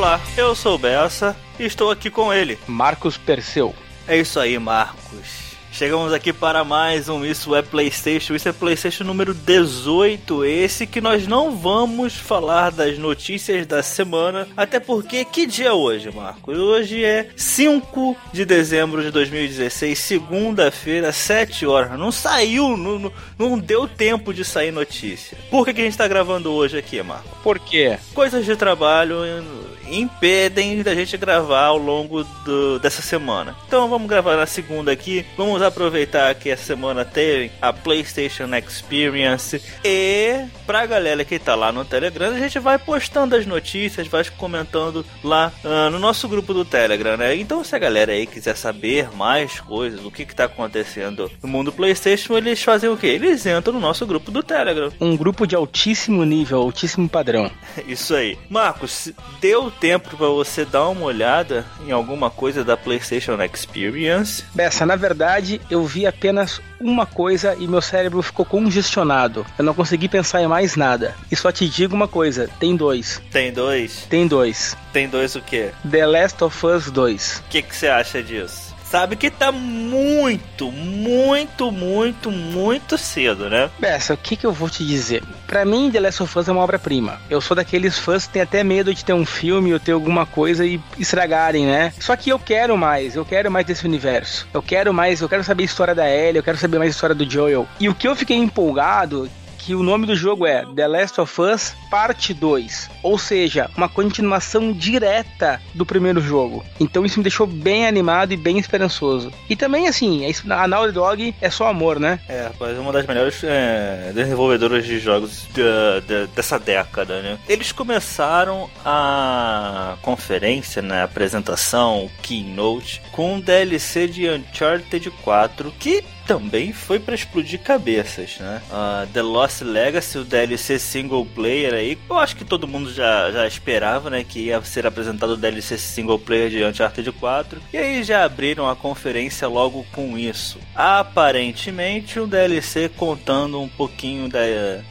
Olá, eu sou o Bessa e estou aqui com ele. Marcos Perseu. É isso aí, Marcos. Chegamos aqui para mais um Isso é PlayStation. Isso é PlayStation número 18. Esse que nós não vamos falar das notícias da semana. Até porque, que dia é hoje, Marcos? Hoje é 5 de dezembro de 2016, segunda-feira, 7 horas. Não saiu, não, não, deu tempo de sair notícia. Por que, que a gente está gravando hoje aqui, Marcos? Por quê? Coisas de trabalho impedem da gente gravar ao longo do, dessa semana. Então vamos gravar na segunda aqui. Vamos aproveitar que essa semana teve a PlayStation Experience e pra galera que tá lá no Telegram, a gente vai postando as notícias, vai comentando lá uh, no nosso grupo do Telegram, né? Então se a galera aí quiser saber mais coisas, o que que tá acontecendo no mundo PlayStation, eles fazem o quê? Eles entram no nosso grupo do Telegram. Um grupo de altíssimo nível, altíssimo padrão. Isso aí. Marcos, deu tempo para você dar uma olhada em alguma coisa da PlayStation Experience? Bessa, na verdade, eu vi apenas uma coisa e meu cérebro ficou congestionado. Eu não consegui pensar em mais nada. E só te digo uma coisa: tem dois. Tem dois? Tem dois. Tem dois o quê? The Last of Us 2. O que você acha disso? Sabe que tá muito, muito, muito, muito cedo, né? Bessa, o que que eu vou te dizer? Para mim, The Last of Us é uma obra-prima. Eu sou daqueles fãs que tem até medo de ter um filme ou ter alguma coisa e estragarem, né? Só que eu quero mais, eu quero mais desse universo. Eu quero mais, eu quero saber a história da Ellie, eu quero saber mais a história do Joel. E o que eu fiquei empolgado que o nome do jogo é The Last of Us Parte 2, ou seja, uma continuação direta do primeiro jogo. Então isso me deixou bem animado e bem esperançoso. E também, assim, a Naughty Dog é só amor, né? É, rapaz, uma das melhores é, desenvolvedoras de jogos de, dessa década, né? Eles começaram a conferência, né, a apresentação, o keynote, com um DLC de Uncharted 4, que também foi para explodir cabeças, né? Uh, The Lost Legacy, o DLC single player aí, eu acho que todo mundo já, já esperava, né? Que ia ser apresentado o DLC single player de Uncharted 4. E aí já abriram a conferência logo com isso. Aparentemente, um DLC contando um pouquinho da,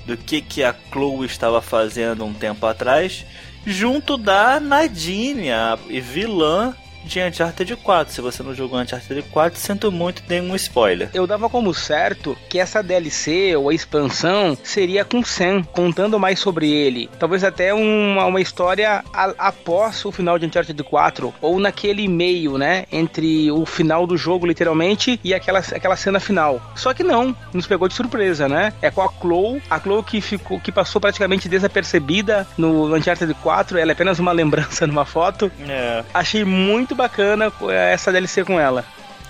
do que, que a Chloe estava fazendo um tempo atrás junto da Nadine, a vilã de Uncharted 4. Se você não jogou Uncharted 4, sinto muito, tem um spoiler. Eu dava como certo que essa DLC ou a expansão seria com Sam, contando mais sobre ele. Talvez até uma, uma história a, após o final de Uncharted 4, ou naquele meio, né? Entre o final do jogo, literalmente, e aquela, aquela cena final. Só que não, nos pegou de surpresa, né? É com a Chloe, a Chloe que, ficou, que passou praticamente desapercebida no Uncharted 4, ela é apenas uma lembrança numa foto. É. Achei muito muito bacana essa DLC com ela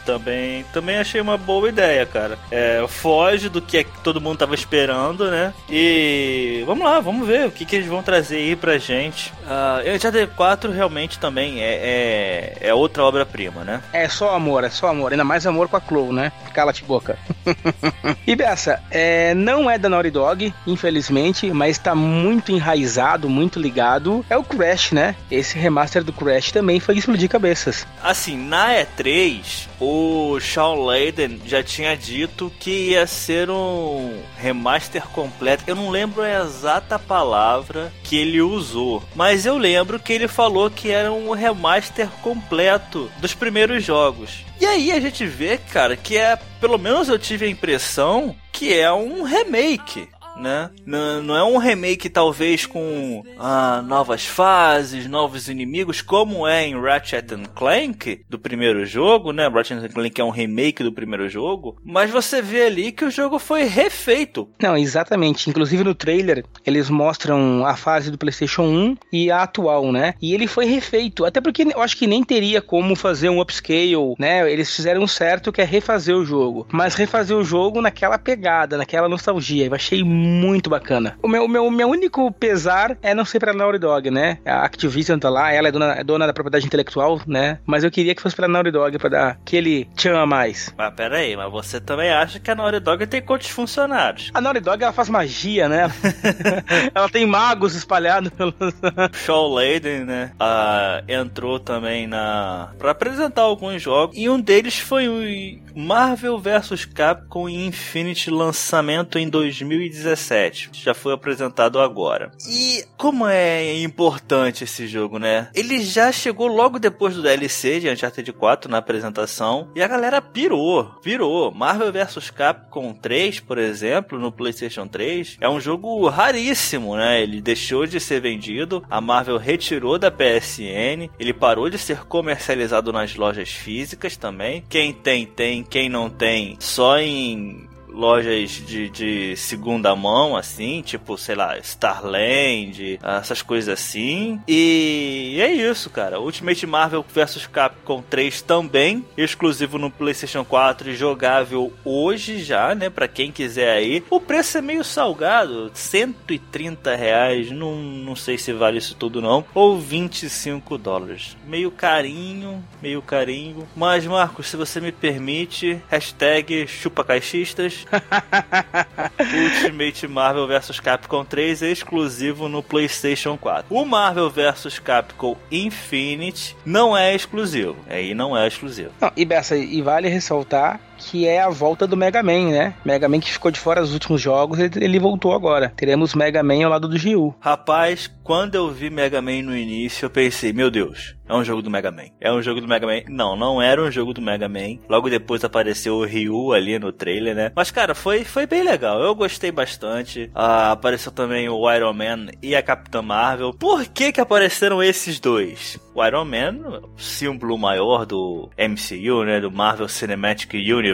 também, também achei uma boa ideia, cara. É, foge do que todo mundo tava esperando, né? E vamos lá, vamos ver o que, que eles vão trazer aí pra gente. Uh, Uncharted 4 realmente também é, é, é outra obra-prima, né? É só amor, é só amor. Ainda mais amor com a Chloe, né? Cala-te boca. e Bessa, é, não é da Naughty Dog, infelizmente, mas tá muito enraizado, muito ligado. É o Crash, né? Esse remaster do Crash também foi explodir cabeças. Assim, na E3, o Shawn Layden já tinha dito que ia ser um remaster completo. Eu não lembro a exata palavra que ele usou, mas eu lembro que ele falou que era um remaster completo dos primeiros jogos. E aí a gente vê, cara, que é, pelo menos eu tive a impressão que é um remake né? Não, não é um remake talvez com ah, novas fases, novos inimigos, como é em Ratchet Clank do primeiro jogo, né? Ratchet Clank é um remake do primeiro jogo, mas você vê ali que o jogo foi refeito. Não, exatamente. Inclusive no trailer eles mostram a fase do PlayStation 1 e a atual, né? E ele foi refeito, até porque eu acho que nem teria como fazer um upscale, né? Eles fizeram certo que é refazer o jogo, mas refazer o jogo naquela pegada, naquela nostalgia. Eu achei muito bacana. O meu, meu, meu único pesar é não ser pra Naughty Dog, né? A Activision tá lá, ela é dona, é dona da propriedade intelectual, né? Mas eu queria que fosse pra Naughty Dog pra dar aquele tchan a mais. Mas pera aí, mas você também acha que a Naughty Dog tem quantos funcionários? A Naughty Dog ela faz magia, né? ela tem magos espalhados pelos. Shaw Layden, né? Uh, entrou também na. pra apresentar alguns jogos. E um deles foi Marvel vs Capcom Infinity lançamento em 2017. Já foi apresentado agora. E como é importante esse jogo, né? Ele já chegou logo depois do DLC de Uncharted 4 na apresentação e a galera pirou, virou. Marvel vs Capcom 3, por exemplo, no PlayStation 3, é um jogo raríssimo, né? Ele deixou de ser vendido, a Marvel retirou da PSN, ele parou de ser comercializado nas lojas físicas também. Quem tem, tem, quem não tem, só em lojas de, de segunda mão, assim, tipo, sei lá, Starland, essas coisas assim. E é isso, cara. Ultimate Marvel vs Capcom 3 também, exclusivo no PlayStation 4 e jogável hoje já, né? Pra quem quiser aí. O preço é meio salgado, 130 reais, não, não sei se vale isso tudo não, ou 25 dólares. Meio carinho, meio carinho. Mas, Marcos, se você me permite, hashtag chupacaixistas, Ultimate Marvel vs Capcom 3 é exclusivo no PlayStation 4. O Marvel vs Capcom Infinite não é exclusivo. Aí não é exclusivo. Não, e Bessa, e vale ressaltar que é a volta do Mega Man, né? Mega Man que ficou de fora dos últimos jogos, ele, ele voltou agora. Teremos Mega Man ao lado do Ryu. Rapaz, quando eu vi Mega Man no início, eu pensei, meu Deus, é um jogo do Mega Man. É um jogo do Mega Man. Não, não era um jogo do Mega Man. Logo depois apareceu o Ryu ali no trailer, né? Mas, cara, foi, foi bem legal. Eu gostei bastante. Ah, apareceu também o Iron Man e a Capitã Marvel. Por que que apareceram esses dois? O Iron Man, símbolo maior do MCU, né? Do Marvel Cinematic Universe.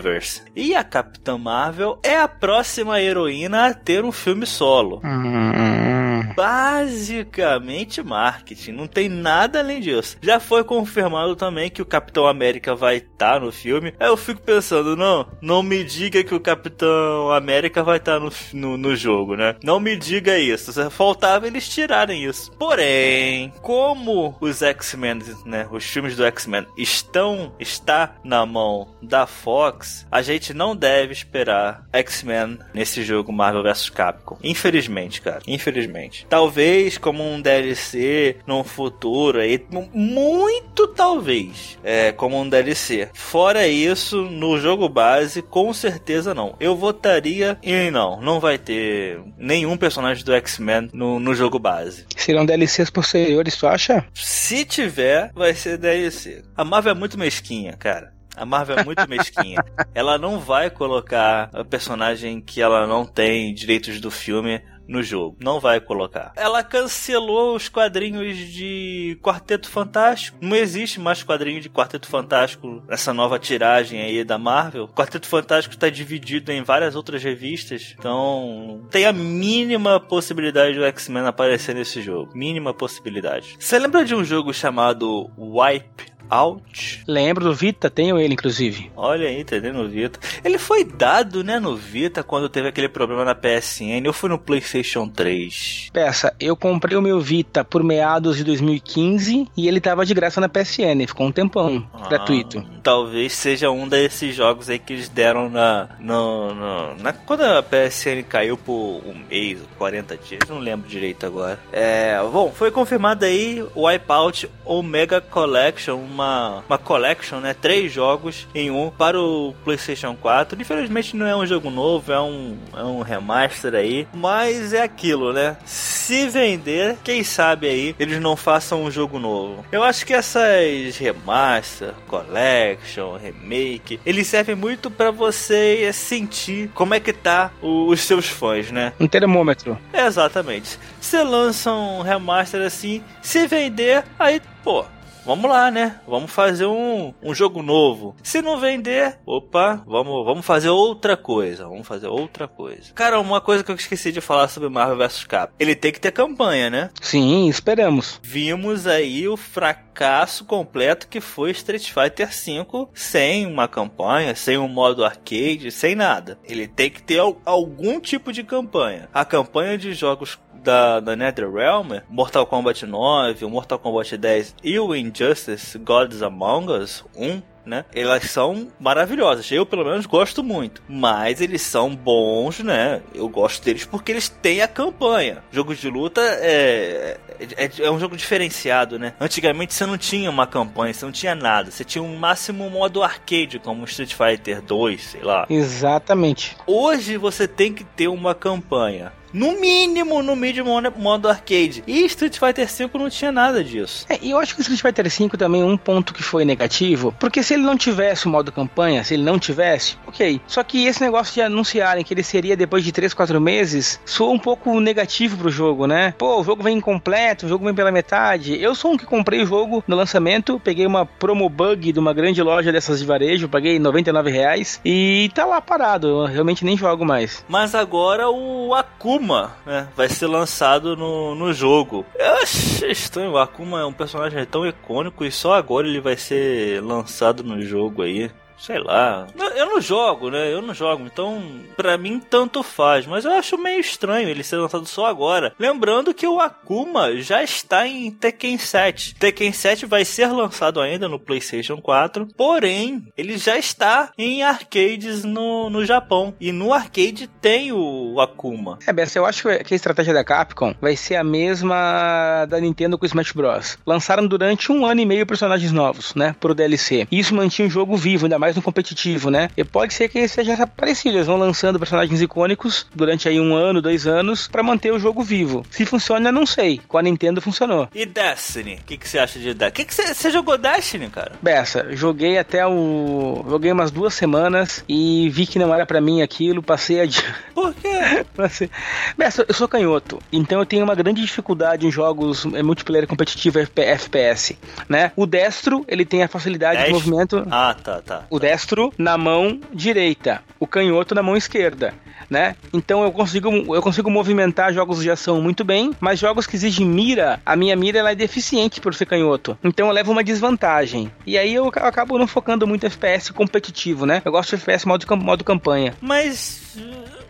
E a Capitã Marvel é a próxima heroína a ter um filme solo. Hum basicamente marketing, não tem nada além disso. Já foi confirmado também que o Capitão América vai estar tá no filme. Aí eu fico pensando, não, não me diga que o Capitão América vai estar tá no, no, no, jogo, né? Não me diga isso. Faltava eles tirarem isso. Porém, como os X-Men, né, os filmes do X-Men estão está na mão da Fox, a gente não deve esperar X-Men nesse jogo Marvel vs Capcom. Infelizmente, cara. Infelizmente. Talvez como um DLC num futuro aí, muito talvez, é, como um DLC. Fora isso, no jogo base, com certeza não. Eu votaria e não, não vai ter nenhum personagem do X-Men no, no jogo base. Serão DLCs posteriores, tu acha? Se tiver, vai ser DLC. A Marvel é muito mesquinha, cara. A Marvel é muito mesquinha. ela não vai colocar a personagem que ela não tem direitos do filme no jogo. Não vai colocar. Ela cancelou os quadrinhos de Quarteto Fantástico. Não existe mais quadrinho de Quarteto Fantástico nessa nova tiragem aí da Marvel. Quarteto Fantástico está dividido em várias outras revistas. Então, tem a mínima possibilidade do X-Men aparecer nesse jogo. Mínima possibilidade. Você lembra de um jogo chamado Wipe Out. Lembro do Vita, tenho ele inclusive. Olha aí, entendeu no Vita. Ele foi dado, né, no Vita quando teve aquele problema na PSN. Eu fui no PlayStation 3. Peça, eu comprei o meu Vita por meados de 2015 e ele tava de graça na PSN. Ficou um tempão ah, gratuito. Talvez seja um desses jogos aí que eles deram na, no, no, na quando a PSN caiu por um mês, 40 dias, não lembro direito agora. É, bom, foi confirmado aí o Wipeout Omega Collection uma, uma collection, né? Três jogos em um para o PlayStation 4. Infelizmente não é um jogo novo, é um, é um remaster aí. Mas é aquilo, né? Se vender, quem sabe aí eles não façam um jogo novo. Eu acho que essas remaster, collection, remake, eles servem muito para você sentir como é que tá os seus fãs, né? Um termômetro. Exatamente. Você lança um remaster assim, se vender, aí, pô, vamos lá, né? Vamos fazer um, um jogo novo. Se não vender, opa, vamos, vamos fazer outra coisa. Vamos fazer outra coisa. Cara, uma coisa que eu esqueci de falar sobre Marvel vs Capcom. Ele tem que ter campanha, né? Sim, esperamos. Vimos aí o fracasso completo que foi Street Fighter V sem uma campanha, sem um modo arcade, sem nada. Ele tem que ter algum tipo de campanha. A campanha de jogos da, da NetherRealm, Mortal Kombat 9, o Mortal Kombat 10 e o Injustice Gods Among Us 1, né? Elas são maravilhosas. Eu, pelo menos, gosto muito. Mas eles são bons, né? Eu gosto deles porque eles têm a campanha. Jogos de luta é, é, é, um jogo diferenciado, né? Antigamente você não tinha uma campanha, você não tinha nada. Você tinha um máximo modo arcade, como Street Fighter 2, sei lá. Exatamente. Hoje você tem que ter uma campanha. No mínimo, no mínimo, modo arcade. E Street Fighter V não tinha nada disso. É, e eu acho que o Street Fighter V também um ponto que foi negativo, porque se ele não tivesse o modo campanha, se ele não tivesse, ok. Só que esse negócio de anunciarem que ele seria depois de 3, 4 meses, soa um pouco negativo pro jogo, né? Pô, o jogo vem incompleto, o jogo vem pela metade. Eu sou um que comprei o jogo no lançamento, peguei uma promo bug de uma grande loja dessas de varejo, paguei 99 reais e tá lá parado. Eu realmente nem jogo mais. Mas agora o Akuma Akuma né, vai ser lançado no, no jogo. Eu achei estranho, o Akuma é um personagem tão icônico e só agora ele vai ser lançado no jogo aí sei lá. Eu não jogo, né? Eu não jogo, então para mim tanto faz, mas eu acho meio estranho ele ser lançado só agora. Lembrando que o Akuma já está em Tekken 7. Tekken 7 vai ser lançado ainda no PlayStation 4, porém ele já está em arcades no, no Japão e no arcade tem o Akuma. É, Bessa, eu acho que a estratégia da Capcom vai ser a mesma da Nintendo com o Smash Bros. Lançaram durante um ano e meio personagens novos, né, pro DLC. E isso mantinha o jogo vivo, ainda mais mais no competitivo, né? E pode ser que seja parecido, eles vão lançando personagens icônicos durante aí um ano, dois anos, para manter o jogo vivo. Se funciona, não sei. Com a Nintendo funcionou. E Destiny? O que, que você acha de Destiny? O que você jogou Destiny, cara? Bessa, joguei até o. Joguei umas duas semanas e vi que não era para mim aquilo, passei a. Por quê? passei... Bessa, eu sou canhoto, então eu tenho uma grande dificuldade em jogos é, multiplayer competitivo FPS, né? O destro, ele tem a facilidade Dest... de movimento. Ah, tá, tá. O destro na mão direita, o canhoto na mão esquerda. Né? Então eu consigo, eu consigo movimentar jogos de ação muito bem, mas jogos que exigem mira, a minha mira ela é deficiente por ser canhoto. Então eu levo uma desvantagem. E aí eu acabo não focando muito FPS competitivo, né? Eu gosto de FPS modo, modo campanha. Mas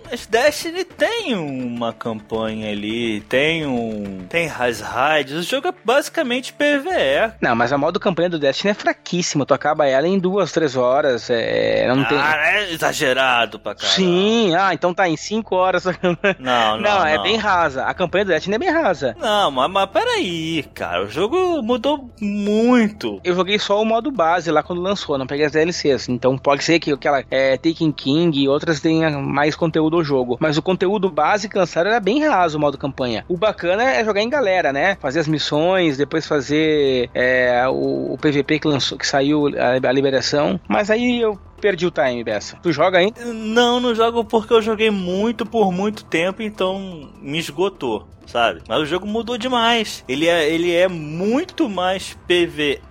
mas Destiny tem uma campanha ali, tem um. Tem as raids. O jogo é basicamente PVE. Não, mas a modo campanha do Destiny é fraquíssima. Tu acaba ela em duas, três horas. É, não ah, tem. é exagerado pra caralho. Sim, ah, então tá em cinco horas. Não, não. não, é bem rasa. A campanha do Destiny é bem rasa. Não, mas, mas peraí, cara. O jogo mudou muito. Eu joguei só o modo base lá quando lançou, não peguei as DLCs. Então pode ser que aquela é, Taken King e outras tenham mais conteúdo do jogo. Mas o conteúdo base que lançaram era bem raso o modo campanha. O bacana é jogar em galera, né? Fazer as missões, depois fazer é, o, o, PVP que lançou, que saiu a, a liberação. Mas aí eu perdi o time dessa. Tu joga ainda? Não, não jogo porque eu joguei muito por muito tempo, então me esgotou sabe? Mas o jogo mudou demais. Ele é, ele é muito mais PVE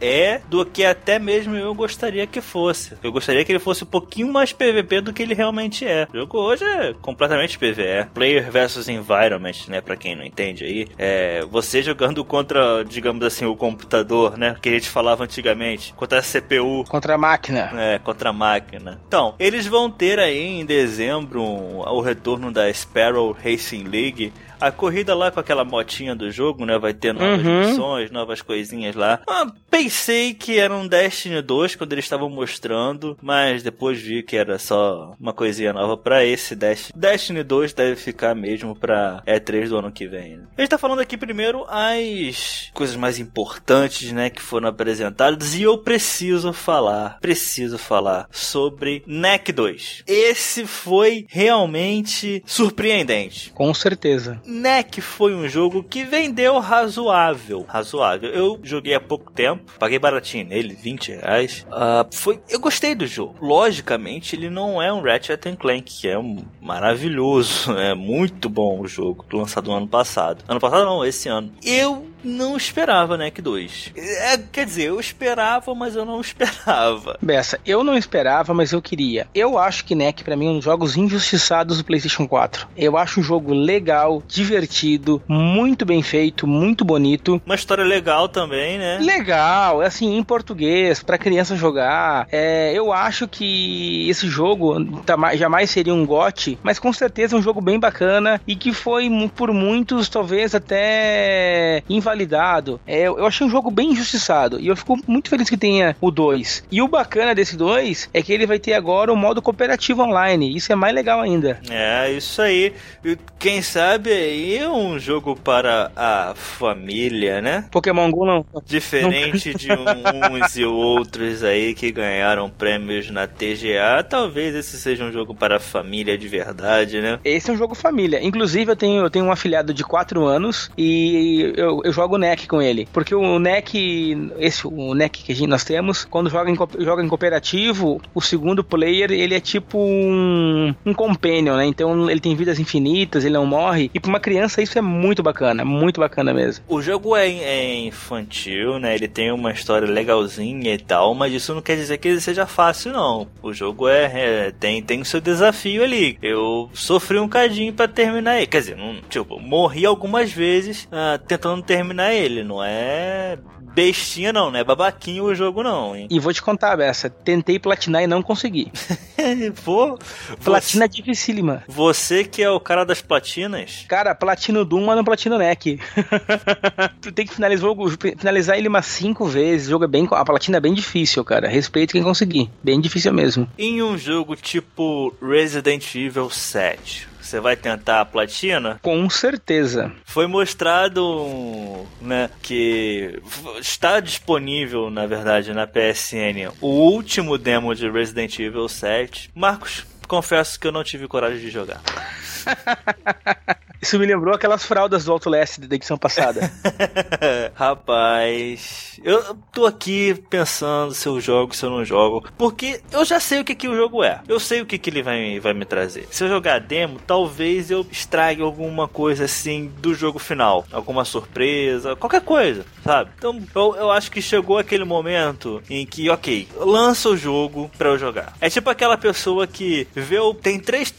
do que até mesmo eu gostaria que fosse. Eu gostaria que ele fosse um pouquinho mais PVP do que ele realmente é. O jogo hoje é completamente PVE. Player versus environment, né? Pra quem não entende aí. É você jogando contra, digamos assim, o computador, né? Que a gente falava antigamente. Contra a CPU. Contra a máquina. É, contra a máquina. Então, eles vão ter aí em dezembro o retorno da Sparrow Racing League a corrida lá com aquela motinha do jogo, né? Vai ter novas uhum. missões, novas coisinhas lá. Ah, pensei que era um Destiny 2 quando eles estavam mostrando, mas depois vi que era só uma coisinha nova para esse Destiny. Destiny 2 deve ficar mesmo pra E3 do ano que vem. Né? A gente tá falando aqui primeiro as coisas mais importantes, né, que foram apresentadas e eu preciso falar, preciso falar sobre NEC 2. Esse foi realmente surpreendente. Com certeza. NEC foi um jogo que vendeu razoável. Razoável. Eu joguei há pouco tempo, paguei baratinho nele, 20 reais. Uh, foi, eu gostei do jogo. Logicamente, ele não é um Ratchet Clank, que é um maravilhoso. É muito bom o jogo, lançado no ano passado. Ano passado não, esse ano. Eu não esperava NEC 2. É, quer dizer, eu esperava, mas eu não esperava. Bessa, eu não esperava, mas eu queria. Eu acho que NEC para mim é um dos jogos injustiçados do PlayStation 4. Eu acho um jogo legal, divertido, muito bem feito, muito bonito. Uma história legal também, né? Legal, é assim, em português, para criança jogar. É, eu acho que esse jogo tá jamais seria um GOT, mas com certeza é um jogo bem bacana e que foi por muitos talvez até invalidado. É, eu achei um jogo bem injustiçado e eu fico muito feliz que tenha o 2. E o bacana desse 2 é que ele vai ter agora o modo cooperativo online. Isso é mais legal ainda. É, isso aí. Quem sabe aí é um jogo para a família, né? Pokémon Go não. Diferente não. de uns e outros aí que ganharam prêmios na TGA, talvez esse seja um jogo para a família de verdade, né? Esse é um jogo família. Inclusive, eu tenho, eu tenho um afilhado de 4 anos e eu, eu jogo NEC com ele. Porque o NEC, esse, o NEC que gente, nós temos, quando joga em, joga em cooperativo, o segundo player, ele é tipo um, um companion, né? Então ele tem vidas infinitas, ele não morre. E pra uma criança isso é muito bacana, muito bacana mesmo. O jogo é, é infantil, né? Ele tem uma história legalzinha e tal, mas isso não quer dizer que ele seja fácil, não. O jogo é, é tem, tem o seu desafio ali. Eu sofri um cadinho para terminar ele. Quer dizer, tipo, morri algumas vezes uh, tentando terminar ele. Não é bestinha não, não é babaquinho o jogo não, hein? E vou te contar, Bessa, tentei platinar e não consegui. Pô, Platina você, dificílima. Você que é o cara das platinas? Cara, platino Doom, mas não platino NEC. tu tem que finalizar, finalizar ele umas cinco vezes. O jogo é bem. A platina é bem difícil, cara. Respeito quem conseguir. Bem difícil mesmo. Em um jogo tipo Resident Evil 7, você vai tentar a platina? Com certeza. Foi mostrado, né, que está disponível, na verdade, na PSN o último demo de Resident Evil 7. Marcos, confesso que eu não tive coragem de jogar. Isso me lembrou aquelas fraldas do Outlast da edição passada. Rapaz, eu tô aqui pensando se eu jogo, se eu não jogo, porque eu já sei o que, que o jogo é. Eu sei o que, que ele vai, vai me trazer. Se eu jogar demo, talvez eu estrague alguma coisa assim do jogo final. Alguma surpresa, qualquer coisa, sabe? Então eu, eu acho que chegou aquele momento em que, ok, lança o jogo pra eu jogar. É tipo aquela pessoa que vê o. Tem três,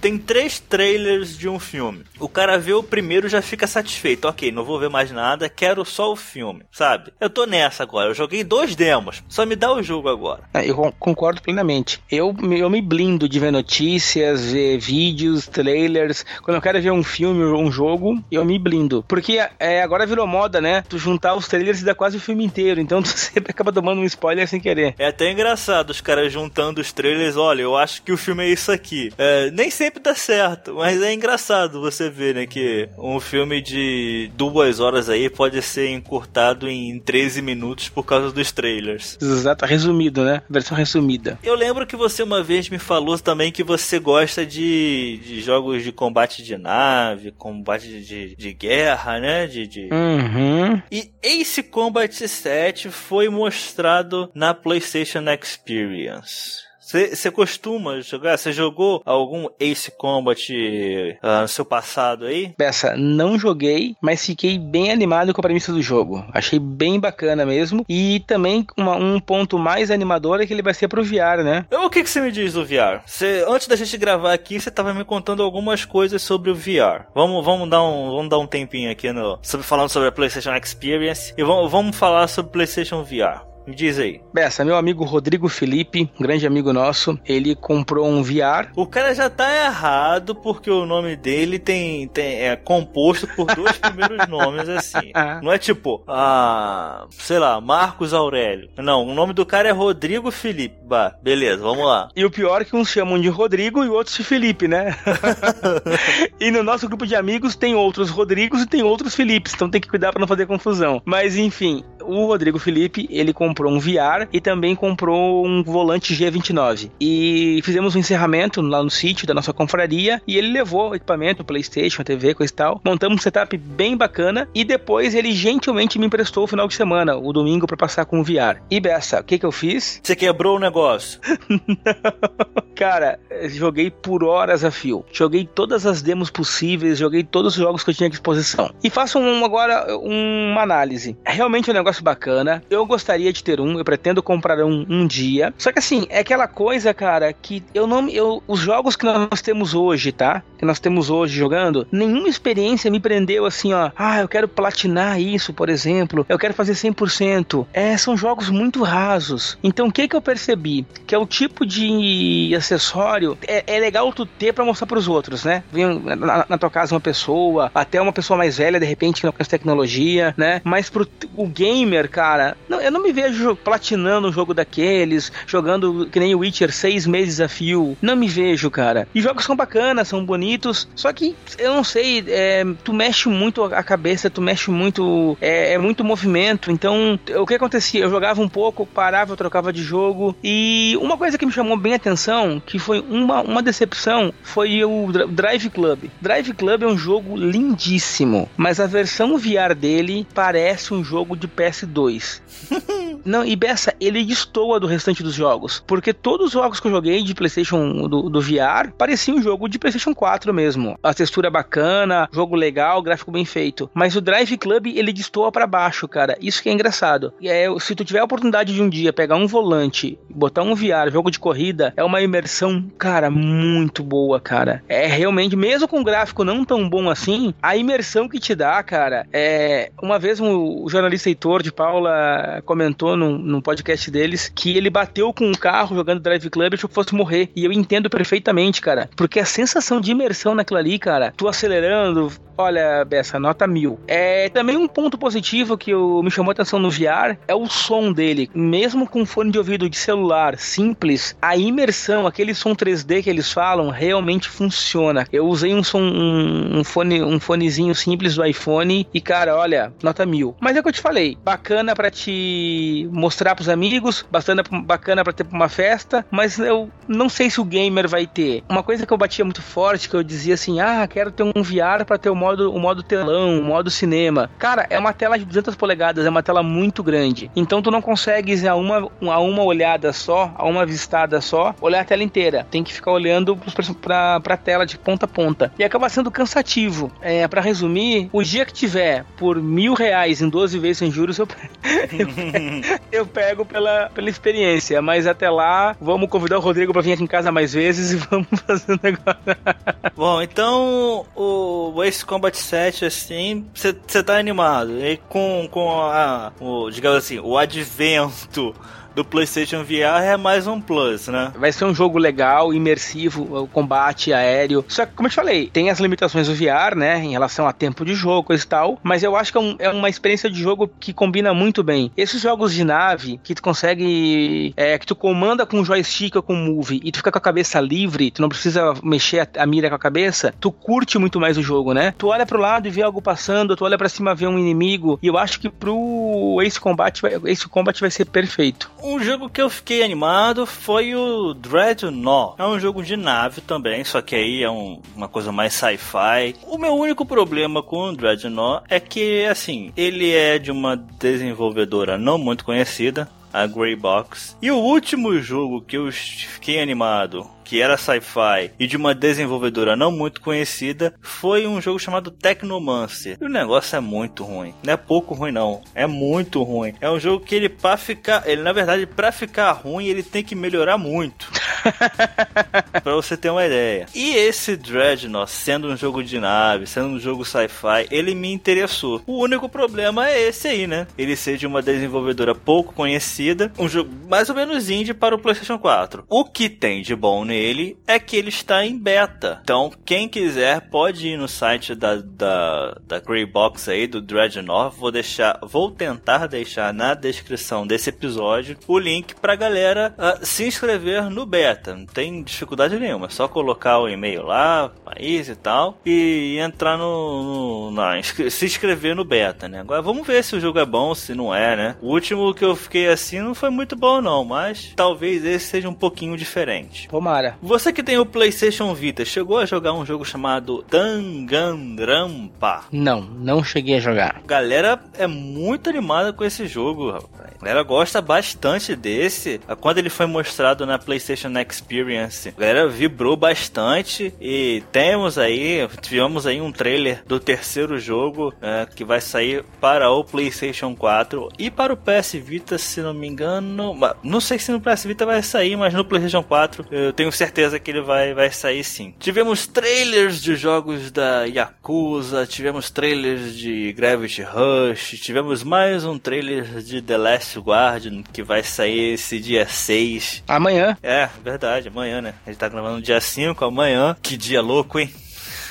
tem três trailers de um filme filme. O cara vê o primeiro já fica satisfeito. Ok, não vou ver mais nada, quero só o filme, sabe? Eu tô nessa agora. Eu joguei dois demos. Só me dá o jogo agora. É, eu concordo plenamente. Eu, eu me blindo de ver notícias, ver vídeos, trailers. Quando eu quero ver um filme ou um jogo, eu me blindo. Porque é, agora virou moda, né? Tu juntar os trailers e dá quase o filme inteiro. Então tu sempre acaba tomando um spoiler sem querer. É até engraçado os caras juntando os trailers. Olha, eu acho que o filme é isso aqui. É, nem sempre dá certo, mas é engraçado você vê, né, que um filme de duas horas aí pode ser encurtado em 13 minutos por causa dos trailers. Exato, resumido, né? Versão resumida. Eu lembro que você uma vez me falou também que você gosta de, de jogos de combate de nave, combate de, de guerra, né? De, de... Uhum. E Ace Combat 7 foi mostrado na PlayStation Experience. Você costuma jogar? Você jogou algum Ace Combat uh, no seu passado aí? Peça, não joguei, mas fiquei bem animado com a premissa do jogo. Achei bem bacana mesmo. E também uma, um ponto mais animador é que ele vai ser pro VR, né? O que você me diz do VR? Cê, antes da gente gravar aqui, você tava me contando algumas coisas sobre o VR. Vamos, vamos, dar, um, vamos dar um tempinho aqui no, sobre, falando sobre a PlayStation Experience e vamos, vamos falar sobre PlayStation VR. Me diz aí. Bessa, meu amigo Rodrigo Felipe, um grande amigo nosso, ele comprou um VR. O cara já tá errado porque o nome dele tem, tem é composto por dois primeiros nomes assim. Não é tipo, ah, sei lá, Marcos Aurélio. Não, o nome do cara é Rodrigo Felipe. Bah, beleza, vamos lá. E o pior é que uns chamam de Rodrigo e outros de Felipe, né? e no nosso grupo de amigos tem outros Rodrigos e tem outros Filipes, então tem que cuidar para não fazer confusão. Mas enfim, o Rodrigo Felipe, ele comprou um VR e também comprou um volante G29. E fizemos um encerramento lá no sítio da nossa confraria e ele levou o equipamento, o PlayStation, a TV, coisa e tal. Montamos um setup bem bacana e depois ele gentilmente me emprestou o final de semana, o domingo, para passar com o VR. E Bessa, o que que eu fiz? Você quebrou o negócio? Não. Cara, joguei por horas a fio. Joguei todas as demos possíveis, joguei todos os jogos que eu tinha à disposição. E faço um, agora uma análise. Realmente um negócio bacana. Eu gostaria de ter um, eu pretendo comprar um um dia. Só que assim, é aquela coisa, cara, que eu não. Eu, os jogos que nós temos hoje, tá? Que nós temos hoje jogando, nenhuma experiência me prendeu assim, ó. Ah, eu quero platinar isso, por exemplo. Eu quero fazer 100%. É, são jogos muito rasos. Então o que que eu percebi? Que é o tipo de acessório é, é legal tu ter para mostrar para os outros, né? Vem na, na, tua casa uma pessoa, até uma pessoa mais velha, de repente, que não conhece tecnologia, né? Mas pro o gamer, cara, não, eu não me vejo platinando um jogo daqueles, jogando que nem Witcher seis meses a fio. Não me vejo, cara. E jogos são bacanas, são bonitos, só que eu não sei, é, tu mexe muito a cabeça, tu mexe muito, é, é muito movimento. Então, o que acontecia? Eu jogava um pouco, parava, eu trocava de jogo. E uma coisa que me chamou bem a atenção, que foi uma, uma decepção, foi o Drive Club. Drive Club é um jogo lindíssimo, mas a versão VR dele parece um jogo de PS2. Não, e Bessa, ele destoa do restante dos jogos. Porque todos os jogos que eu joguei de PlayStation do, do VR pareciam um jogo de PlayStation 4 mesmo. A textura bacana, jogo legal, gráfico bem feito. Mas o Drive Club, ele destoa para baixo, cara. Isso que é engraçado. E é, se tu tiver a oportunidade de um dia pegar um volante, botar um VR, jogo de corrida, é uma imersão, cara, muito boa, cara. É realmente, mesmo com um gráfico não tão bom assim, a imersão que te dá, cara, é. Uma vez um, o jornalista Heitor de Paula comentou num, num podcast deles que ele bateu com um carro jogando Drive Club e achou que fosse morrer. E eu entendo perfeitamente, cara. Porque a sensação de imersão naquilo ali, cara, tu acelerando, Olha, Bessa, nota mil. É também um ponto positivo que eu, me chamou a atenção no VR é o som dele. Mesmo com fone de ouvido de celular simples, a imersão, aquele som 3D que eles falam, realmente funciona. Eu usei um som, um, um fone, um fonezinho simples do iPhone e, cara, olha, nota mil. Mas é o que eu te falei, bacana para te mostrar pros amigos, bacana, bacana para ter pra uma festa, mas eu não sei se o gamer vai ter. Uma coisa que eu batia muito forte, que eu dizia assim, ah, quero ter um VR para ter um modo, o modo telão, o modo cinema. Cara, é uma tela de 200 polegadas, é uma tela muito grande. Então tu não consegues a uma, a uma olhada só, a uma vistada só, olhar a tela inteira. Tem que ficar olhando pra, pra tela de ponta a ponta. E acaba sendo cansativo. É, para resumir, o dia que tiver por mil reais em 12 vezes sem juros, eu, eu, pego, pela, pela experiência. Mas até lá, vamos convidar o Rodrigo pra vir aqui em casa mais vezes e vamos fazer o negócio. Bom, então o Ace Combat 7, assim, você tá animado. E com, com a, o, digamos assim, o advento do PlayStation VR é mais um plus, né? Vai ser um jogo legal, imersivo, o combate aéreo. Só que, como eu te falei, tem as limitações do VR, né? Em relação a tempo de jogo e tal. Mas eu acho que é, um, é, uma experiência de jogo que combina muito bem. Esses jogos de nave que tu consegue. É, que tu comanda com joystick ou com move e tu fica com a cabeça livre, tu não precisa mexer a, a mira com a cabeça, tu curte muito mais o jogo, né? Tu olha pro lado e vê algo passando, tu olha para cima e vê um inimigo. E eu acho que pro Ace Combat, Ace Combat vai ser perfeito. Um jogo que eu fiquei animado foi o Dreadnought. É um jogo de nave também, só que aí é um, uma coisa mais sci-fi. O meu único problema com o Dreadnought é que, assim, ele é de uma desenvolvedora não muito conhecida, a Grey Box. E o último jogo que eu fiquei animado que era sci-fi e de uma desenvolvedora não muito conhecida, foi um jogo chamado Technomancer. E o negócio é muito ruim. Não é pouco ruim não, é muito ruim. É um jogo que ele para ficar, ele na verdade para ficar ruim, ele tem que melhorar muito. para você ter uma ideia. E esse Dreadnought, sendo um jogo de nave, sendo um jogo sci-fi, ele me interessou. O único problema é esse aí, né? Ele ser de uma desenvolvedora pouco conhecida, um jogo mais ou menos indie para o PlayStation 4. O que tem de bom nele nele é que ele está em beta. Então, quem quiser pode ir no site da, da, da Grey Box aí, do Dreadnought. Vou deixar, vou tentar deixar na descrição desse episódio o link pra galera uh, se inscrever no beta. Não tem dificuldade nenhuma, é só colocar o e-mail lá, país e tal, e entrar no, no na, se inscrever no beta, né? Agora vamos ver se o jogo é bom, se não é, né? O último que eu fiquei assim não foi muito bom não, mas talvez esse seja um pouquinho diferente. Tomara hora. Você que tem o PlayStation Vita, chegou a jogar um jogo chamado Danganronpa? Não, não cheguei a jogar. Galera é muito animada com esse jogo, rapaz. A galera gosta bastante desse. Quando ele foi mostrado na PlayStation Experience, a galera vibrou bastante e temos aí, tivemos aí um trailer do terceiro jogo é, que vai sair para o PlayStation 4 e para o PS Vita, se não me engano. Não sei se no PS Vita vai sair, mas no PlayStation 4 eu tenho certeza que ele vai, vai sair sim. Tivemos trailers de jogos da Yakuza, tivemos trailers de Gravity Rush, tivemos mais um trailer de The Last Guardian que vai sair esse dia 6. Amanhã. É, verdade, amanhã, né? A gente tá gravando no dia 5, amanhã. Que dia louco, hein?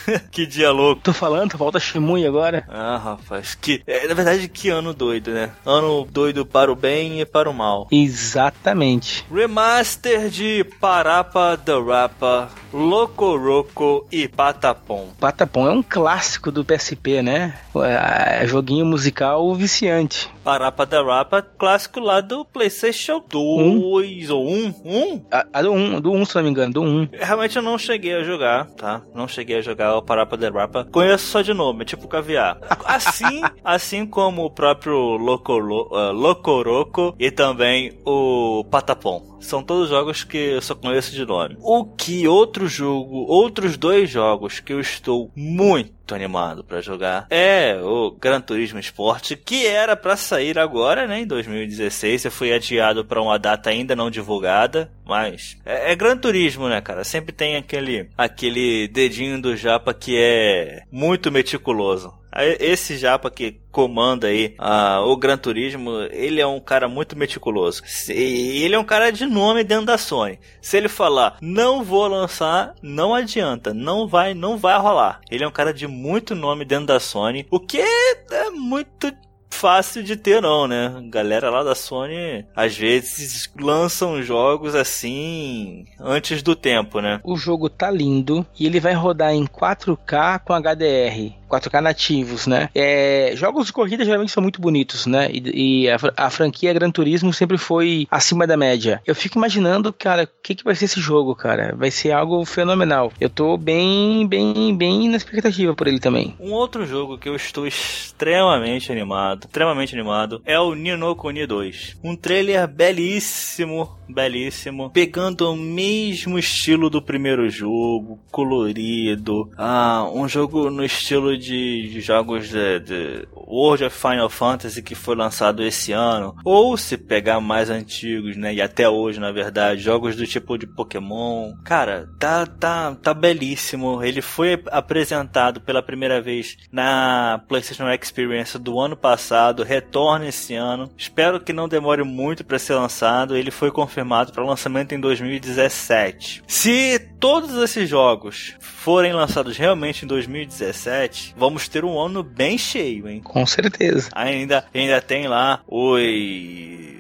que dia louco. Tô falando, falta Shimui agora. Ah, rapaz, que. É, na verdade, que ano doido, né? Ano doido para o bem e para o mal. Exatamente. Remaster de Parapa the Rapa, Loco Roco e Patapom. Patapom é um clássico do PSP, né? É joguinho musical viciante. Parapa the Rapa, clássico lá do PlayStation 2 um? ou 1? 1? Um? A, a do 1, um, do 1, um, se não me engano, do 1. Realmente eu não cheguei a jogar, tá? Não cheguei a jogar o Parapa the Rapa. Conheço só de nome, é tipo caviar. Assim, assim como o próprio Locoro, uh, Locoroco e também o Patapom. São todos jogos que eu só conheço de nome. O que outro jogo, outros dois jogos que eu estou muito animado para jogar é o Gran Turismo Sport, que era para sair agora, né, em 2016. Foi adiado para uma data ainda não divulgada, mas é, é, Gran Turismo, né, cara? Sempre tem aquele aquele dedinho do japa que é muito meticuloso. Esse japa que comanda aí uh, o Gran Turismo, ele é um cara muito meticuloso. E ele é um cara de nome dentro da Sony. Se ele falar, não vou lançar, não adianta, não vai, não vai rolar. Ele é um cara de muito nome dentro da Sony, o que é muito fácil de ter não, né? Galera lá da Sony às vezes lançam jogos assim antes do tempo, né? O jogo tá lindo e ele vai rodar em 4K com HDR. 4K nativos, né? É, jogos de corrida geralmente são muito bonitos, né? E, e a, a, franquia Gran Turismo sempre foi acima da média. Eu fico imaginando, cara, o que, que vai ser esse jogo, cara? Vai ser algo fenomenal. Eu tô bem, bem, bem na expectativa por ele também. Um outro jogo que eu estou extremamente animado, extremamente animado, é o Nino Kuni 2. Um trailer belíssimo, belíssimo, pegando o mesmo estilo do primeiro jogo, colorido, ah, um jogo no estilo de, de jogos de, de, World of Final Fantasy que foi lançado esse ano, ou se pegar mais antigos, né, e até hoje, na verdade, jogos do tipo de Pokémon, cara, tá tá tá belíssimo. Ele foi apresentado pela primeira vez na PlayStation Experience do ano passado, retorna esse ano. Espero que não demore muito para ser lançado. Ele foi confirmado para lançamento em 2017. Se todos esses jogos forem lançados realmente em 2017, vamos ter um ano bem cheio, hein? Com certeza. Ainda, ainda tem lá os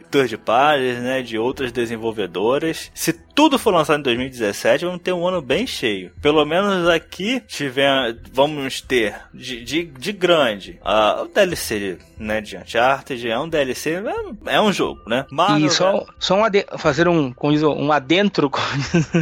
third parties, né, de outras desenvolvedoras. Se tudo for lançado em 2017, vamos ter um ano bem cheio. Pelo menos aqui tiver, vamos ter de, de, de grande uh, o DLC né, de Uncharted, é um DLC, é, é um jogo, né? Marvel, e só, só um fazer um, um adentro,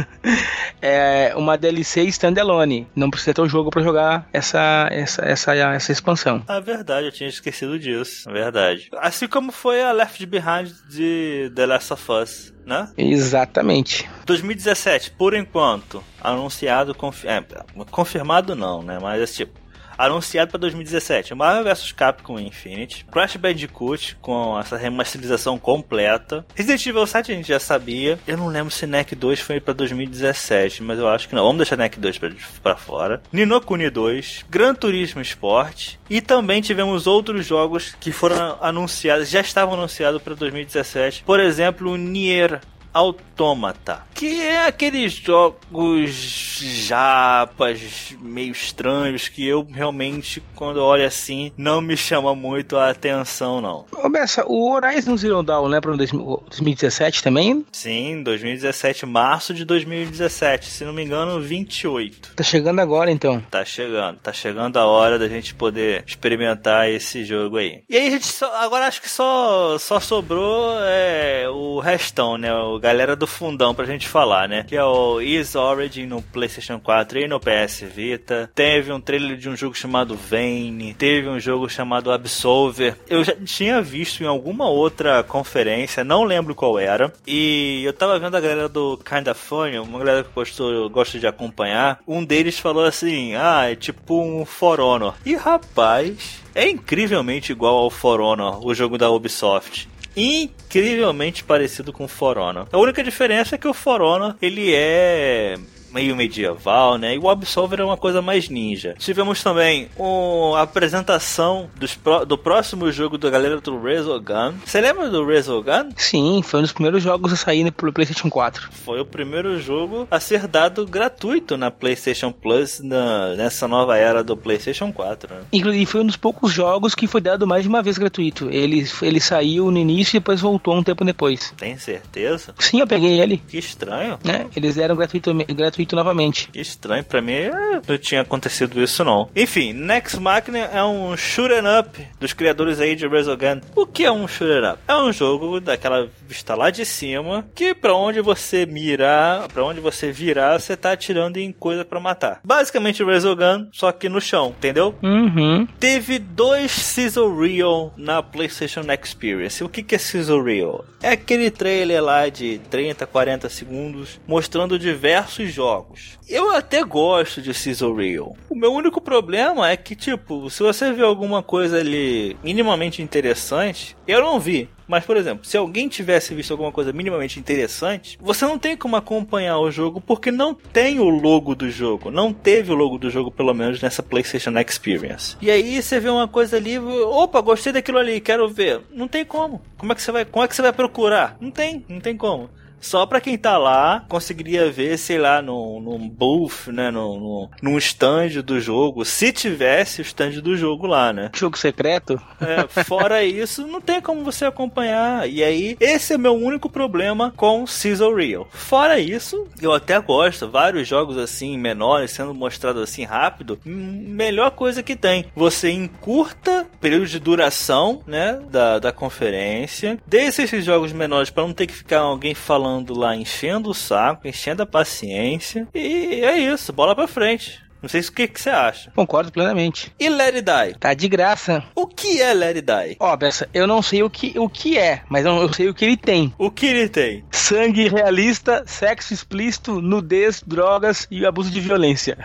é uma DLC standalone. Não precisa ter o um jogo para jogar essa, essa, essa, essa expansão. É verdade, eu tinha esquecido disso. É verdade. Assim como foi a Left Behind de The Last of Us né? Exatamente. 2017, por enquanto, anunciado, confi é, confirmado não, né? Mas é tipo, anunciado para 2017. Marvel vs Capcom Infinite, Crash Bandicoot com essa remasterização completa. Resident Evil 7 a gente já sabia. Eu não lembro se NEC 2 foi para 2017, mas eu acho que não. Vamos deixar NEC 2 para fora. Nino Kuni 2, Gran Turismo Sport e também tivemos outros jogos que foram anunciados, já estavam anunciados para 2017. Por exemplo, o Nier Automata, que é aqueles jogos japas meio estranhos que eu realmente, quando olho assim, não me chama muito a atenção, não. Ô, Bessa, o Horizon Zero Dawn, né, para 2017 também? Sim, 2017, março de 2017, se não me engano, 28. Tá chegando agora, então. Tá chegando, tá chegando a hora da gente poder experimentar esse jogo aí. E aí, gente só, agora acho que só, só sobrou é, o restão, né? O galera do fundão pra gente falar, né? Que é o Is Origin no PlayStation 4 e no PS Vita. Teve um trailer de um jogo chamado Vayne. Teve um jogo chamado Absolver. Eu já tinha visto em alguma outra conferência, não lembro qual era. E eu tava vendo a galera do Kinda Funny, uma galera que gostou, gosta de acompanhar. Um deles falou assim: Ah, é tipo um For Honor. E rapaz, é incrivelmente igual ao For Honor, o jogo da Ubisoft incrivelmente parecido com For Honor. A única diferença é que o For Honor, ele é meio medieval, né? E o Absolver é uma coisa mais ninja. Tivemos também a apresentação dos pro, do próximo jogo da galera do Resogun. Você lembra do Resogun? Sim, foi um dos primeiros jogos a sair pelo PlayStation 4. Foi o primeiro jogo a ser dado gratuito na PlayStation Plus na, nessa nova era do PlayStation 4. Né? Inclusive, foi um dos poucos jogos que foi dado mais de uma vez gratuito. Ele, ele saiu no início e depois voltou um tempo depois. Tem certeza? Sim, eu peguei ele. Que estranho. É, eles deram gratuito, gratuito novamente. Que estranho, pra mim não tinha acontecido isso não. Enfim, Next Machina é um shoot'em up dos criadores aí de Resogun. O que é um shoot'em up? É um jogo daquela vista lá de cima que pra onde você mirar, pra onde você virar, você tá atirando em coisa para matar. Basicamente Resogun, só que no chão, entendeu? Uhum. Teve dois Sizzle Reel na PlayStation Experience. O que, que é Sizzle Reel? É aquele trailer lá de 30, 40 segundos mostrando diversos jogos jogos. Eu até gosto de Sizzle Reel. O meu único problema é que, tipo, se você vê alguma coisa ali minimamente interessante, eu não vi. Mas, por exemplo, se alguém tivesse visto alguma coisa minimamente interessante, você não tem como acompanhar o jogo porque não tem o logo do jogo. Não teve o logo do jogo, pelo menos, nessa PlayStation Experience. E aí você vê uma coisa ali, opa, gostei daquilo ali, quero ver. Não tem como. Como é que você vai, como é que você vai procurar? Não tem, não tem como só pra quem tá lá conseguiria ver, sei lá, num, num booth, né? Num, num, stand do jogo. Se tivesse o stand do jogo lá, né? Jogo secreto? É, fora isso, não tem como você acompanhar. E aí, esse é meu único problema com Sizzle Reel. Fora isso, eu até gosto. Vários jogos assim, menores, sendo mostrados assim rápido. Melhor coisa que tem. Você encurta período de duração, né? Da, da conferência. Deixa esses jogos menores para não ter que ficar alguém falando lá, enchendo o saco, enchendo a paciência. E é isso, bola pra frente. Não sei o que, que você acha. Concordo plenamente. E It Die? Tá de graça. O que é It Die? Ó, Bessa, eu não sei o que, o que é, mas eu, eu sei o que ele tem. O que ele tem? Sangue realista, sexo explícito, nudez, drogas e abuso de violência.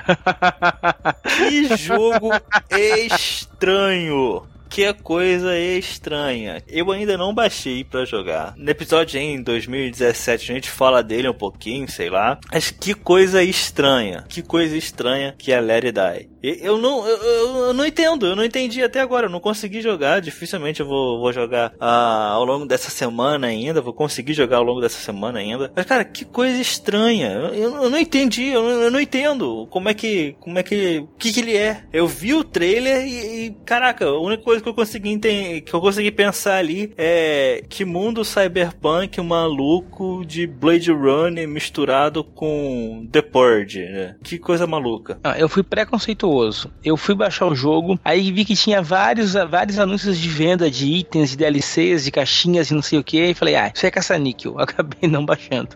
que jogo estranho que coisa estranha. Eu ainda não baixei para jogar. No episódio em 2017 a gente fala dele um pouquinho, sei lá. Mas que coisa estranha. Que coisa estranha que é It Die. Eu não, eu, eu, não entendo, eu não entendi até agora, eu não consegui jogar, dificilmente eu vou, vou jogar ah, ao longo dessa semana ainda, vou conseguir jogar ao longo dessa semana ainda. Mas cara, que coisa estranha, eu, eu não entendi, eu eu não, entendo como é que, como é que, o que que ele é. Eu vi o trailer e, e, caraca, a única coisa que eu consegui entender, que eu consegui pensar ali é que mundo cyberpunk maluco de Blade Runner misturado com The Purge, né? Que coisa maluca. Ah, eu fui preconceituoso eu fui baixar o jogo, aí vi que tinha vários, vários anúncios de venda de itens, de DLCs, de caixinhas e não sei o que, e falei, ah, isso é caça-níquel. Acabei não baixando.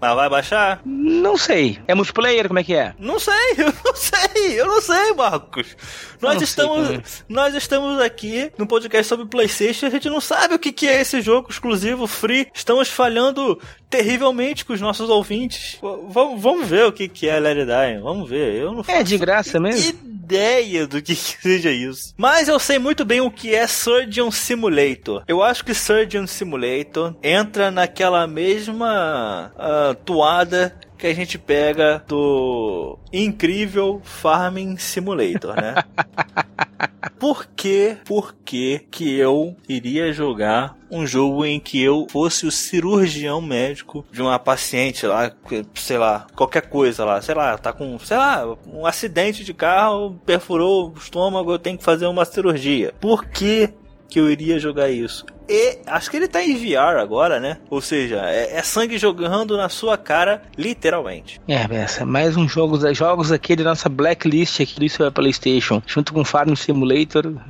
Mas vai baixar? Não sei. É multiplayer? Como é que é? Não sei, eu não sei, eu não sei, Marcos. Nós não estamos, nós estamos aqui no podcast sobre PlayStation, a gente não sabe o que, que é esse jogo exclusivo, free. Estamos falhando terrivelmente com os nossos ouvintes. V vamos ver o que, que é Let It Die. Vamos ver. Eu não É de graça mesmo? Ideia do que, que seja isso. Mas eu sei muito bem o que é Surgeon Simulator. Eu acho que Surgeon Simulator entra naquela mesma uh, toada que a gente pega do incrível Farming Simulator, né? Por que, por que que eu iria jogar um jogo em que eu fosse o cirurgião médico de uma paciente lá, sei lá, qualquer coisa lá, sei lá, tá com, sei lá, um acidente de carro, perfurou o estômago, eu tenho que fazer uma cirurgia. Por que que eu iria jogar isso? E acho que ele tá em VR agora, né? Ou seja, é, é sangue jogando na sua cara, literalmente. É, essa, mais um jogo, jogos aqui da nossa blacklist aqui do Isso é Playstation, junto com Farm Simulator.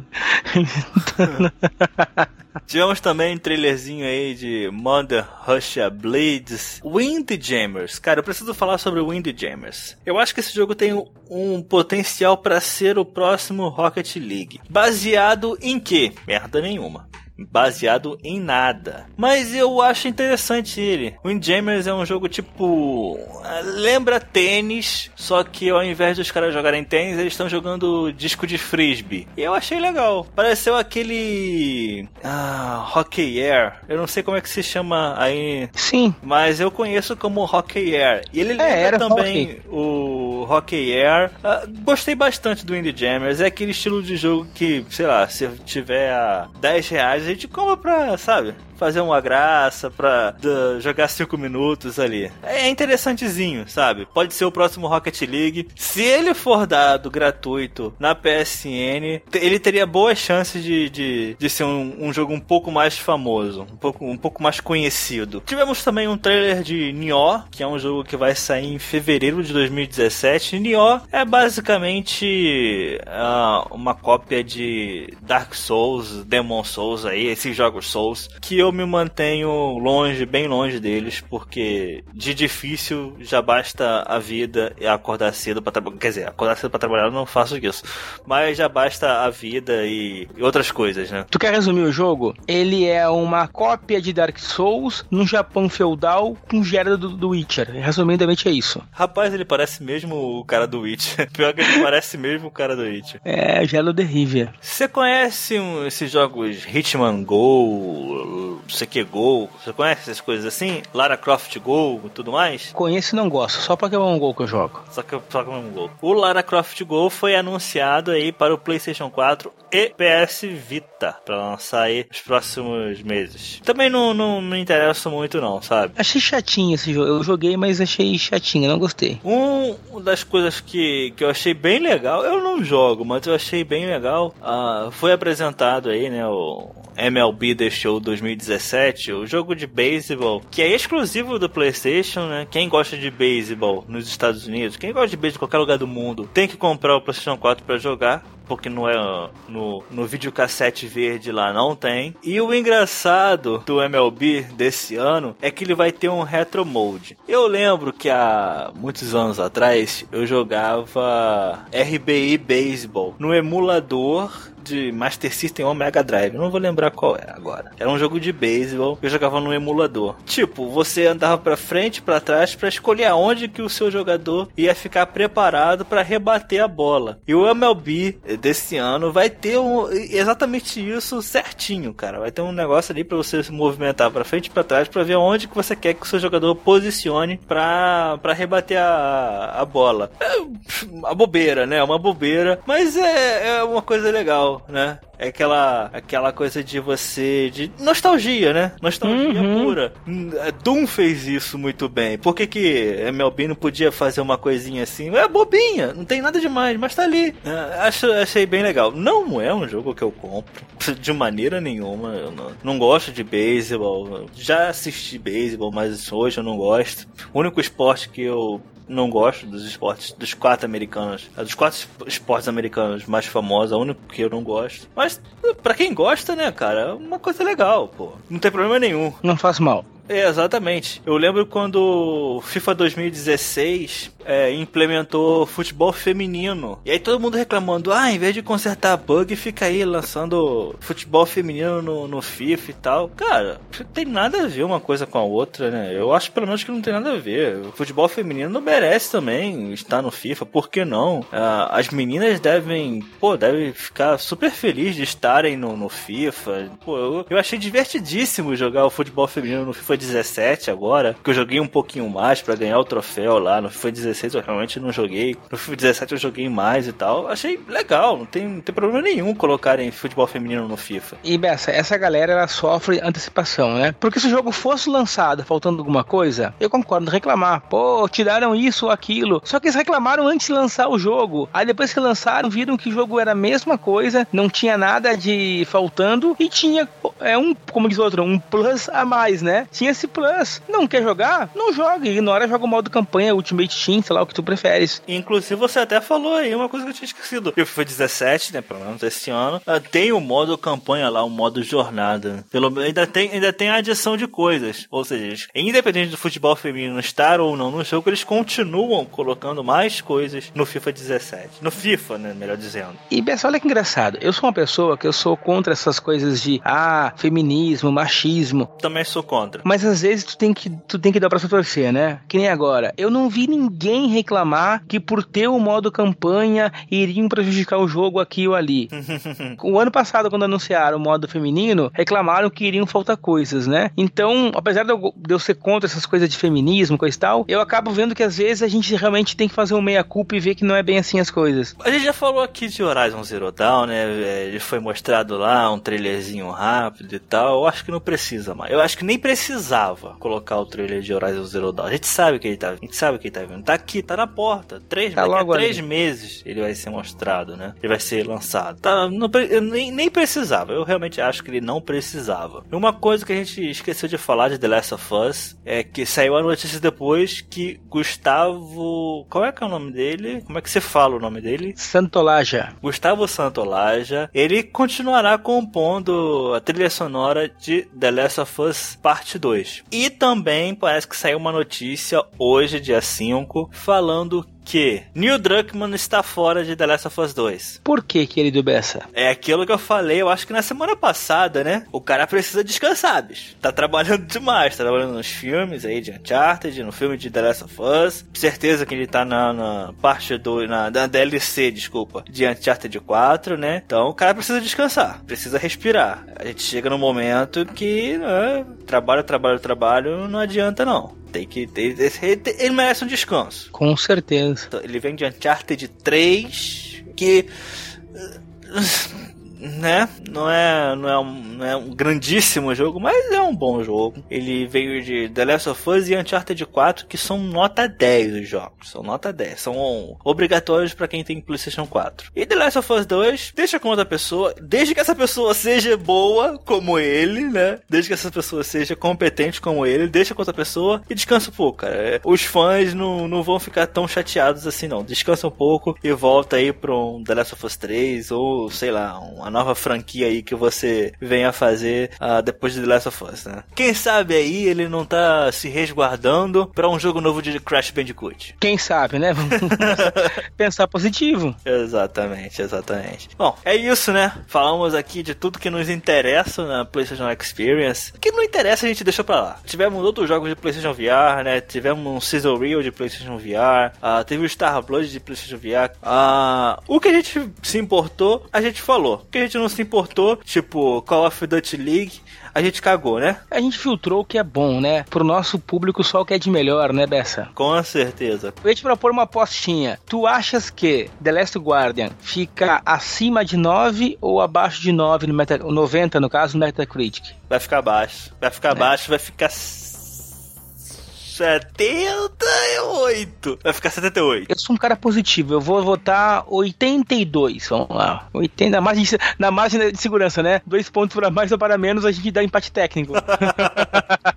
Tivemos também um trailerzinho aí de Mother Russia Blades. Windjammers. Cara, eu preciso falar sobre Windjammers. Eu acho que esse jogo tem um potencial para ser o próximo Rocket League. Baseado em quê? Merda nenhuma baseado em nada. Mas eu acho interessante ele. Windjammers é um jogo tipo. Lembra tênis, só que ao invés dos caras jogarem tênis, eles estão jogando disco de frisbee. E eu achei legal. Pareceu aquele. Ah, Hockey Air. Eu não sei como é que se chama aí. Sim. Mas eu conheço como Hockey Air. E ele é, lembra também hockey. o Hockey Air. Ah, gostei bastante do Windjammers. É aquele estilo de jogo que, sei lá, se tiver a 10 reais gente compra pra, sabe? Fazer uma graça, pra jogar cinco minutos ali. É interessantezinho, sabe? Pode ser o próximo Rocket League. Se ele for dado gratuito na PSN, ele teria boas chances de, de, de ser um, um, jogo um pouco mais famoso, um pouco, um pouco mais conhecido. Tivemos também um trailer de Nioh, que é um jogo que vai sair em fevereiro de 2017. Nioh é basicamente uh, uma cópia de Dark Souls, Demon Souls aí, esses jogos Souls, que eu eu me mantenho longe, bem longe deles, porque de difícil já basta a vida e acordar cedo para trabalhar. Quer dizer, acordar cedo para trabalhar eu não faço isso. Mas já basta a vida e, e outras coisas, né? Tu quer resumir o jogo? Ele é uma cópia de Dark Souls num Japão feudal com gera do, do Witcher. Resumidamente é isso. Rapaz, ele parece mesmo o cara do Witcher. Pior que ele parece mesmo o cara do Witcher. É, Gelo de Rivia. Você conhece um, esses jogos Hitman Go, CQ Go, você conhece essas coisas assim? Lara Croft Go e tudo mais? Conheço e não gosto, só Pokémon Go que eu jogo. Só que Pokémon Go. O Lara Croft Go foi anunciado aí para o PlayStation 4 e PS Vita para lançar aí nos próximos meses. Também não, não me interessa muito não, sabe? Achei chatinho esse jogo. Eu joguei, mas achei chatinho, não gostei. Um das coisas que, que eu achei bem legal, eu não jogo, mas eu achei bem legal, uh, foi apresentado aí, né, o MLB The Show 2017, o jogo de beisebol, que é exclusivo do PlayStation, né? Quem gosta de beisebol nos Estados Unidos, quem gosta de beisebol em qualquer lugar do mundo, tem que comprar o PlayStation 4 para jogar porque não é no, no videocassete verde lá não tem. E o engraçado do MLB desse ano é que ele vai ter um retro mode. Eu lembro que há muitos anos atrás eu jogava RBI Baseball no emulador de Master System ou Mega Drive. Não vou lembrar qual era agora. Era um jogo de beisebol que eu jogava no emulador. Tipo, você andava para frente, para trás para escolher aonde que o seu jogador ia ficar preparado para rebater a bola. E o MLB desse ano vai ter um, exatamente isso certinho, cara. Vai ter um negócio ali para você se movimentar para frente e para trás para ver onde que você quer que o seu jogador posicione para rebater a, a bola. É a bobeira, né? Uma bobeira, mas é, é uma coisa legal né? É aquela, aquela coisa de você. de nostalgia, né? Nostalgia uhum. pura. Doom fez isso muito bem. Por que, que MLB não podia fazer uma coisinha assim? É bobinha, não tem nada demais, mas tá ali. É, acho, achei bem legal. Não é um jogo que eu compro de maneira nenhuma. Eu não, não gosto de beisebol. Já assisti beisebol, mas hoje eu não gosto. O único esporte que eu não gosto dos esportes, dos quatro americanos. Dos quatro esportes americanos mais famosos, é o único que eu não gosto. Mas, para quem gosta, né, cara, é uma coisa legal, pô. Não tem problema nenhum. Não faz mal. É, exatamente. Eu lembro quando FIFA 2016 é, implementou futebol feminino. E aí todo mundo reclamando, ah, em vez de consertar bug, fica aí lançando futebol feminino no, no FIFA e tal. Cara, não tem nada a ver uma coisa com a outra, né? Eu acho pelo menos que não tem nada a ver. O futebol feminino não merece também estar no FIFA, por que não? Ah, as meninas devem, pô, devem ficar super felizes de estarem no, no FIFA. Pô, eu, eu achei divertidíssimo jogar o futebol feminino no FIFA 17 agora, que eu joguei um pouquinho mais para ganhar o troféu lá. No FIFA 16 eu realmente não joguei. No FIFA 17 eu joguei mais e tal. Achei legal, não tem, não tem problema nenhum colocarem futebol feminino no FIFA. E Bessa, essa galera ela sofre antecipação, né? Porque se o jogo fosse lançado faltando alguma coisa, eu concordo, reclamar. Pô, tiraram isso ou aquilo. Só que eles reclamaram antes de lançar o jogo. Aí depois que lançaram, viram que o jogo era a mesma coisa, não tinha nada de faltando e tinha é um, como diz outro, um plus a mais, né? Tinha esse plus. Não quer jogar? Não joga. Ignora, joga o modo campanha, Ultimate Team, sei lá o que tu preferes. Inclusive, você até falou aí uma coisa que eu tinha esquecido. O FIFA 17, né? Pelo menos esse ano, ah, tem o modo campanha lá, o modo jornada. Pelo ainda tem, ainda tem a adição de coisas. Ou seja, independente do futebol feminino estar ou não no jogo, eles continuam colocando mais coisas no FIFA 17. No FIFA, né? Melhor dizendo. E pessoal, olha que engraçado. Eu sou uma pessoa que eu sou contra essas coisas de ah, feminismo, machismo. Também sou contra. Mas às vezes tu tem que tu tem que dar pra torcer, né? Que nem agora. Eu não vi ninguém reclamar que por ter o modo campanha iriam prejudicar o jogo aqui ou ali. o ano passado, quando anunciaram o modo feminino, reclamaram que iriam faltar coisas, né? Então, apesar de eu, de eu ser contra essas coisas de feminismo, coisa e tal, eu acabo vendo que às vezes a gente realmente tem que fazer um meia-culpa e ver que não é bem assim as coisas. A gente já falou aqui de Horizon Zero Dawn, né? É, ele foi mostrado lá, um trailerzinho rápido e tal. Eu acho que não precisa mais. Eu acho que nem precisava colocar o trailer de Horizon Zero Dawn. A gente sabe que ele tá, a gente sabe que ele tá vindo. Tá aqui, tá na porta. Três, tá daqui a três ali. meses ele vai ser mostrado, né? Ele vai ser lançado. Tá, não, eu nem, nem precisava. Eu realmente acho que ele não precisava. Uma coisa que a gente esqueceu de falar de The Last of Us é que saiu a notícia depois que Gustavo. Qual é que é o nome dele? Como é que você fala o nome dele? Santolaja. Gustavo Santolaja. Ele continuará compondo a trilha sonora de The Last of Us Parte 2. E também parece que saiu uma notícia hoje, dia 5, falando que Neil Druckmann está fora de The Last of Us 2. Por que, querido Bessa? É aquilo que eu falei, eu acho que na semana passada, né? O cara precisa descansar, bicho. Tá trabalhando demais, tá trabalhando nos filmes aí de Uncharted, no filme de The Last of Us. Certeza que ele tá na, na parte do. Na, na DLC, desculpa, de Uncharted 4, né? Então o cara precisa descansar, precisa respirar. A gente chega no momento que né, trabalho, trabalho, trabalho, não adianta não. Tem que ter. Ele merece um descanso. Com certeza. Ele vem de Uncharted 3, que né? Não é, não é, um, não é um grandíssimo jogo, mas é um bom jogo. Ele veio de The Last of Us e Uncharted 4, que são nota 10 os jogos. São nota 10. São obrigatórios para quem tem PlayStation 4. E The Last of Us 2, deixa com outra pessoa, desde que essa pessoa seja boa como ele, né? Desde que essa pessoa seja competente como ele, deixa com outra pessoa e descansa um pouco, cara. Os fãs não, não vão ficar tão chateados assim, não. Descansa um pouco e volta aí pra um The Last of Us 3 ou, sei lá, uma nova franquia aí que você venha fazer uh, depois de The Last of Us, né? Quem sabe aí ele não tá se resguardando para um jogo novo de Crash Bandicoot. Quem sabe, né? Vamos pensar positivo. Exatamente, exatamente. Bom, é isso, né? Falamos aqui de tudo que nos interessa na PlayStation Experience. O que não interessa a gente deixou pra lá. Tivemos outros jogos de PlayStation VR, né? Tivemos um Sizzle Reel de PlayStation VR. Uh, teve o Star Blood de PlayStation VR. Uh, o que a gente se importou, a gente falou. O que a gente não se importou, tipo Call of Duty League, a gente cagou, né? A gente filtrou o que é bom, né? Pro nosso público só o que é de melhor, né, Bessa? Com certeza. Eu ia te propor uma apostinha. Tu achas que The Last Guardian fica acima de 9 ou abaixo de 9 no Meta... 90, no caso, no Metacritic? Vai ficar abaixo. Vai ficar é. abaixo, vai ficar 78. Vai ficar 78. Eu sou um cara positivo. Eu vou votar 82. Vamos lá. 80, na margem, na margem de segurança, né? Dois pontos para mais ou para menos, a gente dá empate técnico.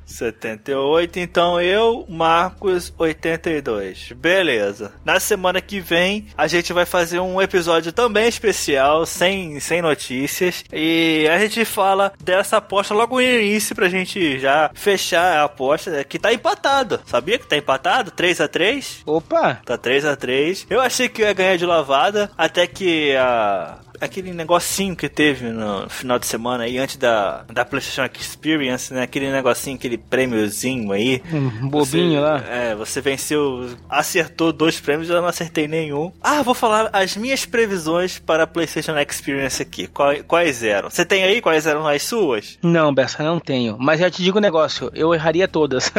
78. Então eu, Marcos, 82. Beleza. Na semana que vem, a gente vai fazer um episódio também especial, sem, sem notícias. E a gente fala dessa aposta logo no início pra gente já fechar a aposta, que tá empatado empatado. Sabia que tá empatado? 3 a 3 Opa! Tá 3 a 3 Eu achei que eu ia ganhar de lavada, até que a aquele negocinho que teve no final de semana aí, antes da, da PlayStation Experience, né? Aquele negocinho, aquele prêmiozinho aí. Um bobinho você, lá. É, você venceu, acertou dois prêmios, eu não acertei nenhum. Ah, vou falar as minhas previsões para a PlayStation Experience aqui. Quais, quais eram? Você tem aí quais eram as suas? Não, Bessa, não tenho. Mas já te digo um negócio, eu erraria todas.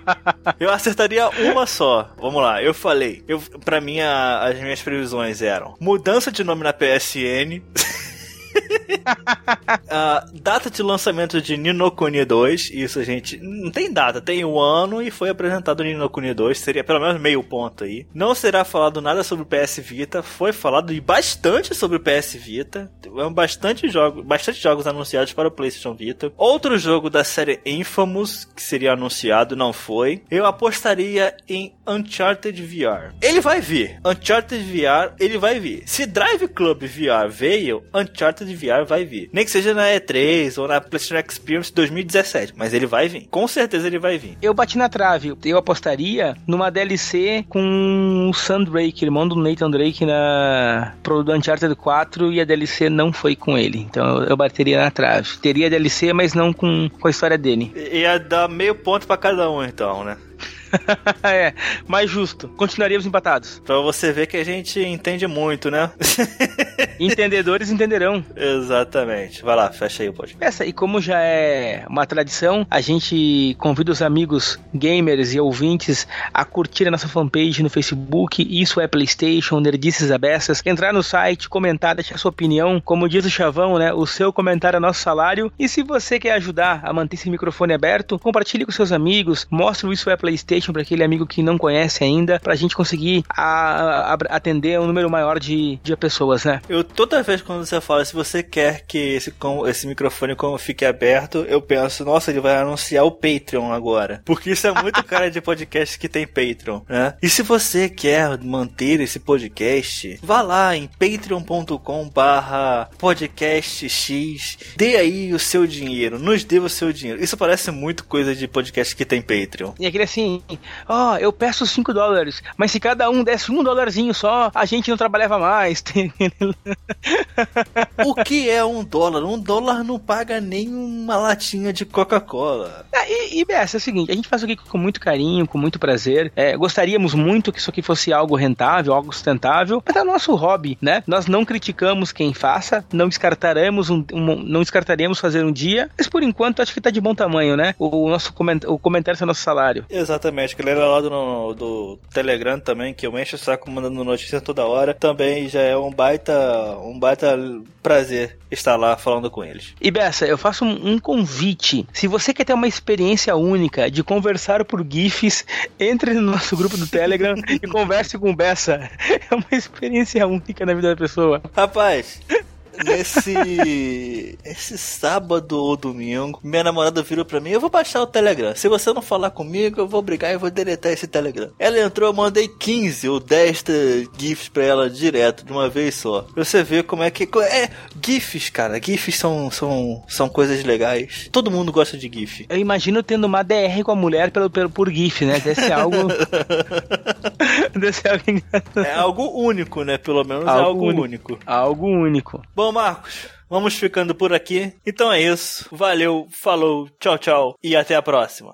eu acertaria uma só. Vamos lá, eu falei. Eu, pra mim, a, as minhas previsões eram mudança de nome na PSN. continue uh, data de lançamento de Nino Kuni 2, isso a gente não tem data, tem um ano e foi apresentado o Nino Kuni 2, seria pelo menos meio ponto aí. Não será falado nada sobre o PS Vita, foi falado bastante sobre o PS Vita, bastante jogos, bastante jogos anunciados para o PlayStation Vita. Outro jogo da série Infamous que seria anunciado não foi. Eu apostaria em Uncharted VR. Ele vai vir. Uncharted VR, ele vai vir. Se Drive Club VR veio, Uncharted VR vai vir. Nem que seja na E3 ou na PlayStation Experience 2017, mas ele vai vir. Com certeza ele vai vir. Eu bati na trave. Eu apostaria numa DLC com o Sam Drake, irmão do Nathan Drake na pro do Uncharted 4 e a DLC não foi com ele. Então eu bateria na trave. Teria DLC, mas não com, com a história dele. Ia dar meio ponto para cada um, então, né? é, mais justo. Continuaríamos empatados. Pra você ver que a gente entende muito, né? Entendedores entenderão. Exatamente. Vai lá, fecha aí o podcast. Essa, e como já é uma tradição, a gente convida os amigos gamers e ouvintes a curtir a nossa fanpage no Facebook. Isso é PlayStation, Nerdices Abessas. Entrar no site, comentar, deixar sua opinião. Como diz o Chavão, né? O seu comentário é nosso salário. E se você quer ajudar a manter esse microfone aberto, compartilhe com seus amigos. Mostre o Isso é PlayStation PlayStation para aquele amigo que não conhece ainda, pra gente conseguir a, a, atender um número maior de, de pessoas, né? Eu toda vez quando você fala se você quer que esse, esse microfone fique aberto, eu penso, nossa, ele vai anunciar o Patreon agora. Porque isso é muito cara de podcast que tem Patreon, né? E se você quer manter esse podcast, vá lá em patreon.com barra podcastx, dê aí o seu dinheiro, nos dê o seu dinheiro. Isso parece muito coisa de podcast que tem Patreon. E aquele assim, ó, oh, eu peço 5 dólares, mas se cada um desse um dólarzinho só, a gente não trabalhava mais. o que é um dólar? Um dólar não paga nem uma latinha de Coca-Cola. Ah, e, e BS, é o seguinte, a gente faz aqui com muito carinho, com muito prazer. É, gostaríamos muito que isso aqui fosse algo rentável, algo sustentável, mas é o nosso hobby, né? Nós não criticamos quem faça, não descartaremos um, um, não descartaremos fazer um dia, mas por enquanto acho que tá de bom tamanho, né? O, o nosso coment, o comentário é nosso salário. Exatamente exatamente. Galera lá do, do Telegram também, que eu encho o saco mandando notícia toda hora, também já é um baita, um baita prazer estar lá falando com eles. E Bessa, eu faço um, um convite. Se você quer ter uma experiência única de conversar por GIFs, entre no nosso grupo do Telegram e converse com o Bessa. É uma experiência única na vida da pessoa. Rapaz, nesse esse sábado ou domingo, minha namorada virou pra mim: Eu vou baixar o Telegram. Se você não falar comigo, eu vou brigar e vou deletar esse Telegram. Ela entrou, eu mandei 15 ou 10 GIFs pra ela direto, de uma vez só. Pra você ver como é que. É, GIFs, cara. GIFs são, são, são coisas legais. Todo mundo gosta de GIF. Eu imagino tendo uma DR com a mulher pelo, pelo, por GIF, né? Deve ser algo. Deve ser algo É algo único, né? Pelo menos algo é algo único. único. Algo único. Bom, Marcos, vamos ficando por aqui. Então é isso. Valeu, falou, tchau, tchau e até a próxima.